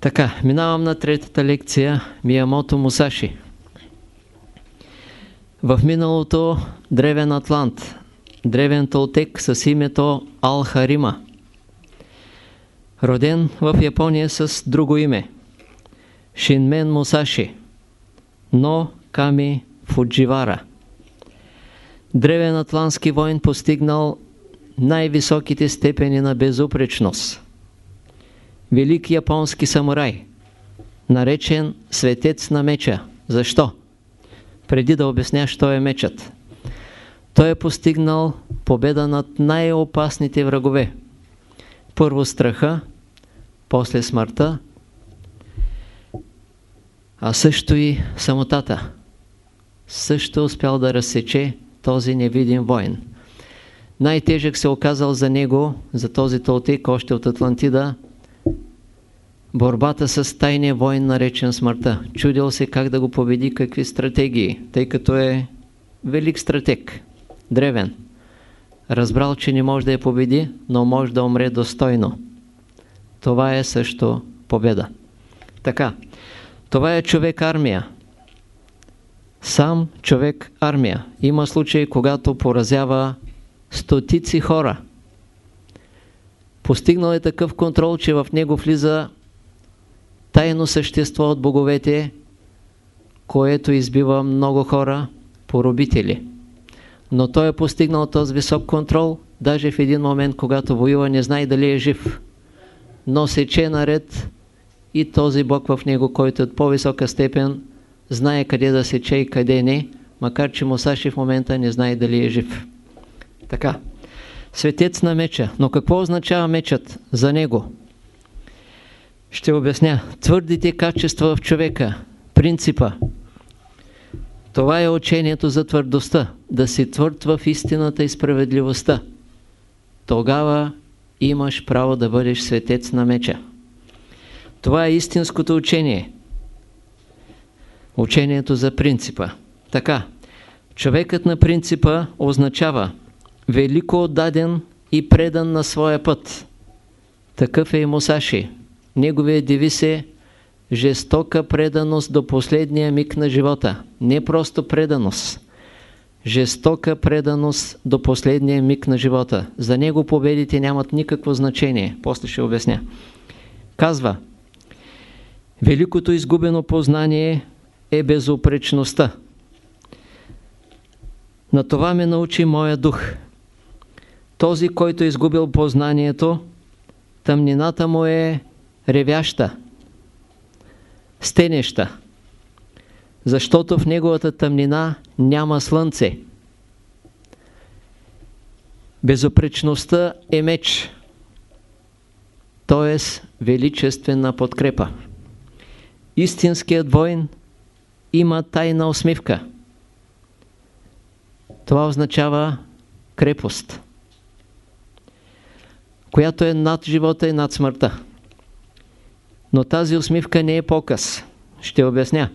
Така, минавам на третата лекция Миямото Мусаши. В миналото древен атлант, древен толтек с името Ал-Харима. Роден в Япония с друго име. Шинмен Мусаши. Но Ками Фудживара. Древен атлантски войн постигнал най-високите степени на безупречност. Велик японски самурай, наречен светец на меча. Защо? Преди да обясня, що е мечът. Той е постигнал победа над най-опасните врагове. Първо страха, после смъртта, а също и самотата. Също успял да разсече този невидим войн. Най-тежък се оказал за него, за този толтик, още от Атлантида, борбата с тайния войн, наречен смъртта. Чудил се как да го победи, какви стратегии, тъй като е велик стратег, древен. Разбрал, че не може да я победи, но може да умре достойно. Това е също победа. Така, това е човек-армия. Сам човек-армия. Има случаи, когато поразява стотици хора. Постигнал е такъв контрол, че в него влиза тайно същество от боговете, което избива много хора, поробители. Но той е постигнал този висок контрол, даже в един момент, когато воюва, не знае дали е жив. Но сече наред и този бог в него, който е от по-висока степен, знае къде да сече и къде не, макар че Мусаши в момента не знае дали е жив. Така, светец на меча. Но какво означава мечът за него? Ще обясня. Твърдите качества в човека, принципа. Това е учението за твърдостта. Да си твърд в истината и справедливостта. Тогава имаш право да бъдеш светец на меча. Това е истинското учение. Учението за принципа. Така, човекът на принципа означава велико отдаден и предан на своя път. Такъв е и Мусаши. Неговия девиз е жестока преданост до последния миг на живота. Не просто преданост. Жестока преданост до последния миг на живота. За него победите нямат никакво значение. После ще обясня. Казва, великото изгубено познание е безопречността. На това ме научи моя дух. Този, който е изгубил познанието, тъмнината му е ревяща, стенеща, защото в неговата тъмнина няма слънце. Безопречността е меч, т.е. величествена подкрепа. Истинският войн има тайна усмивка. Това означава крепост която е над живота и над смъртта. Но тази усмивка не е показ. Ще обясня.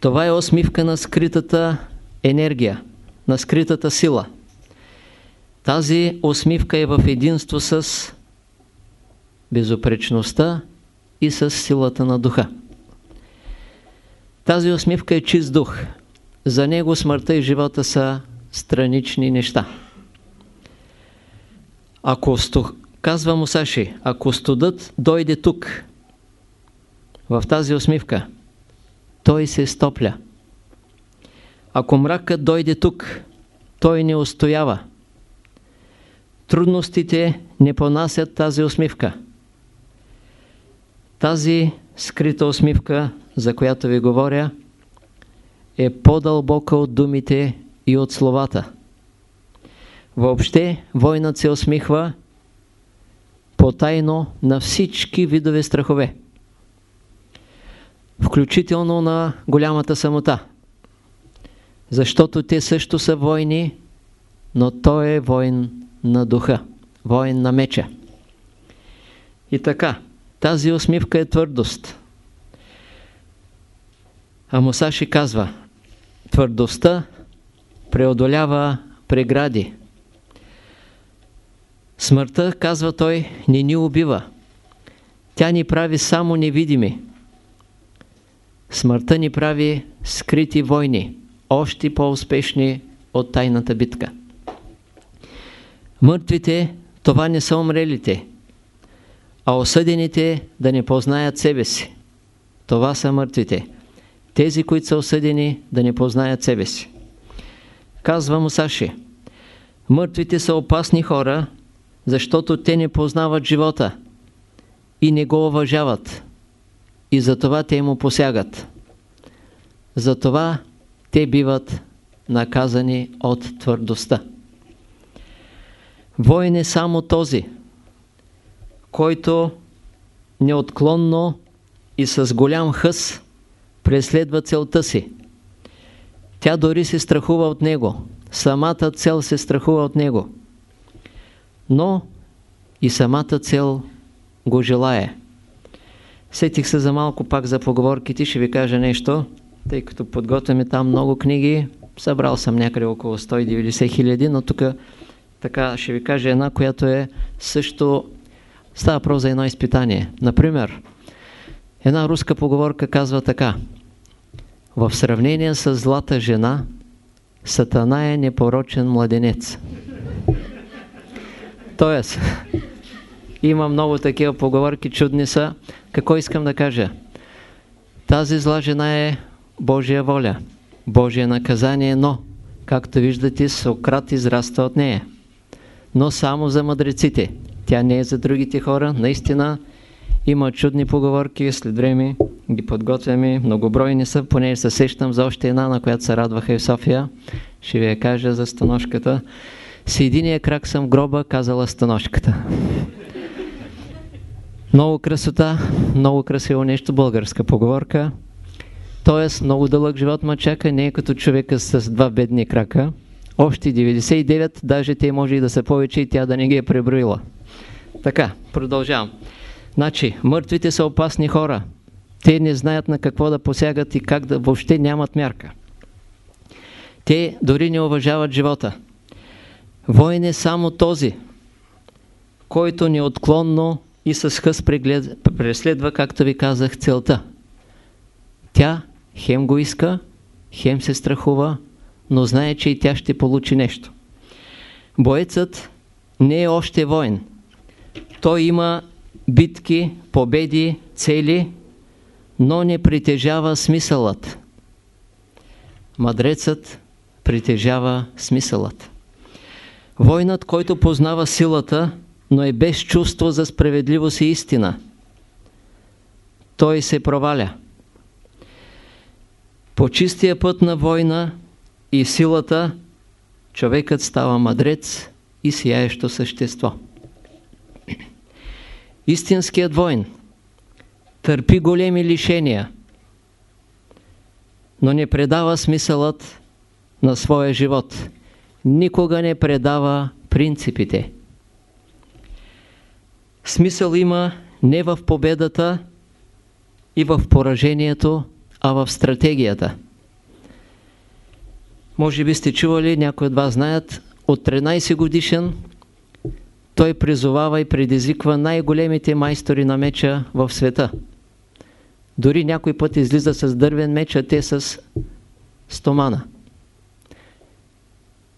Това е усмивка на скритата енергия, на скритата сила. Тази усмивка е в единство с безопречността и с силата на духа. Тази усмивка е чист дух. За него смъртта и живота са странични неща. Ако казва Мусаши, ако студът дойде тук, в тази усмивка, той се стопля. Ако мракът дойде тук, той не устоява. Трудностите не понасят тази усмивка. Тази скрита усмивка, за която ви говоря, е по-дълбока от думите и от словата. Въобще, войнат се усмихва потайно на всички видове страхове. Включително на голямата самота. Защото те също са войни, но той е войн на духа, войн на меча. И така, тази усмивка е твърдост. А Мусаши казва, твърдостта преодолява прегради. Смъртта, казва той, не ни убива. Тя ни прави само невидими. Смъртта ни прави скрити войни, още по-успешни от тайната битка. Мъртвите, това не са умрелите, а осъдените да не познаят себе си. Това са мъртвите. Тези, които са осъдени да не познаят себе си. Казва Мусаши, мъртвите са опасни хора, защото те не познават живота и не го уважават. И затова те му посягат. Затова те биват наказани от твърдостта. Воин е само този, който неотклонно и с голям хъс преследва целта си. Тя дори се страхува от него. Самата цел се страхува от него. Но и самата цел го желая. Сетих се за малко пак за поговорките, ще ви кажа нещо, тъй като подготвяме там много книги, събрал съм някъде около 190 хиляди, но тук така ще ви кажа една, която е също, става про за едно изпитание. Например, една руска поговорка казва така, в сравнение с злата жена, Сатана е непорочен младенец. Тоест, има много такива поговорки, чудни са. Какво искам да кажа? Тази зла жена е Божия воля, Божие наказание, но, както виждате, Сократ израства от нея. Но само за мъдреците. Тя не е за другите хора. Наистина има чудни поговорки, след време ги подготвяме. Многобройни са, поне се сещам за още една, на която се радваха и в София. Ще ви я кажа за станошката. С единия крак съм в гроба, казала станошката. Много красота, много красиво нещо, българска поговорка. Тоест, много дълъг живот ма чака, не е като човека с два бедни крака. Още 99, даже те може и да са повече и тя да не ги е преброила. Така, продължавам. Значи, мъртвите са опасни хора. Те не знаят на какво да посягат и как да въобще нямат мярка. Те дори не уважават живота. Воин е само този, който неотклонно и с хъс преследва, както ви казах, целта. Тя хем го иска, хем се страхува, но знае, че и тя ще получи нещо. Боецът не е още воин. Той има битки, победи, цели, но не притежава смисълът. Мадрецът притежава смисълът. Войнат, който познава силата, но е без чувство за справедливост и истина. Той се проваля. По чистия път на война и силата, човекът става мъдрец и сияещо същество. Истинският войн търпи големи лишения, но не предава смисълът на своя живот. Никога не предава принципите. Смисъл има не в победата и в поражението, а в стратегията. Може би сте чували, някои от вас знаят, от 13 годишен той призовава и предизвиква най-големите майстори на меча в света. Дори някой път излиза с дървен меч, а те с стомана.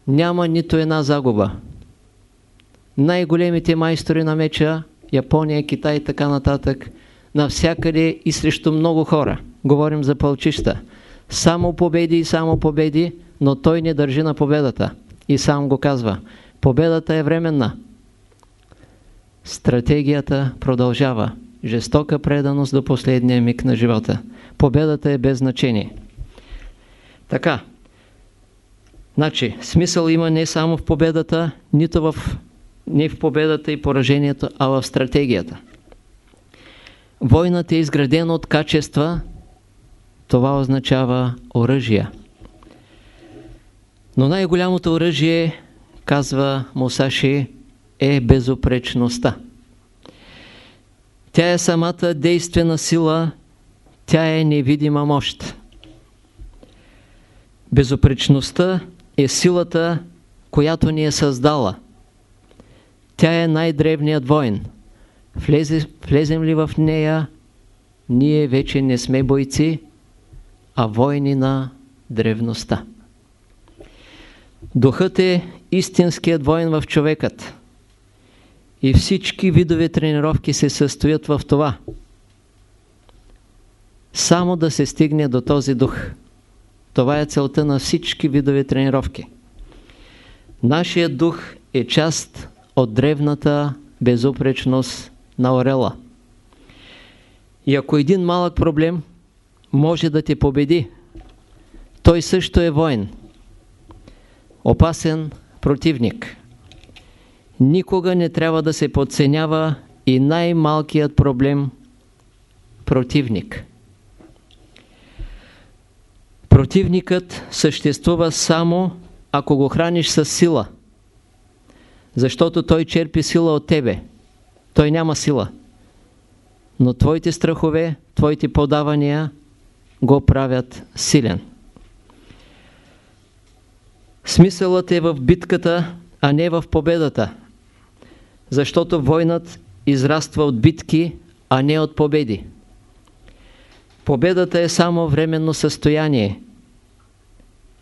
Няма нито една загуба. Най-големите майстори на меча, Япония, Китай и така нататък, навсякъде и срещу много хора. Говорим за пълчища. Само победи и само победи, но той не държи на победата. И сам го казва. Победата е временна. Стратегията продължава. Жестока преданост до последния миг на живота. Победата е без значение. Така. Значи, смисъл има не само в победата, нито в, не в победата и поражението, а в стратегията. Войната е изградена от качества, това означава оръжия. Но най-голямото оръжие, казва Мусаши, е безопречността. Тя е самата действена сила, тя е невидима мощ. Безопречността е силата, която ни е създала. Тя е най-древният. Влезе, влезем ли в нея, ние вече не сме бойци, а войни на древността. Духът е истинският воин в човекът. И всички видове тренировки се състоят в това. Само да се стигне до този дух. Това е целта на всички видове тренировки. Нашият дух е част от древната безупречност на орела. И ако един малък проблем може да те победи, той също е воин. Опасен противник. Никога не трябва да се подценява и най-малкият проблем противник. Противникът съществува само ако го храниш с сила, защото той черпи сила от тебе. Той няма сила. Но твоите страхове, твоите подавания го правят силен. Смисълът е в битката, а не в победата. Защото войнат израства от битки, а не от победи. Победата е само временно състояние,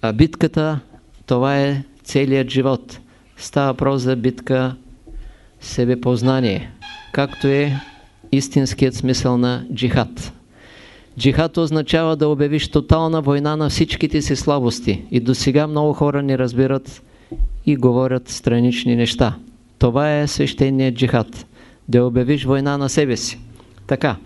а битката това е целият живот. Става въпрос за битка себепознание, както е истинският смисъл на джихад. Джихад означава да обявиш тотална война на всичките си слабости. И до сега много хора не разбират и говорят странични неща. Това е свещеният джихад. Да обявиш война на себе си. Така.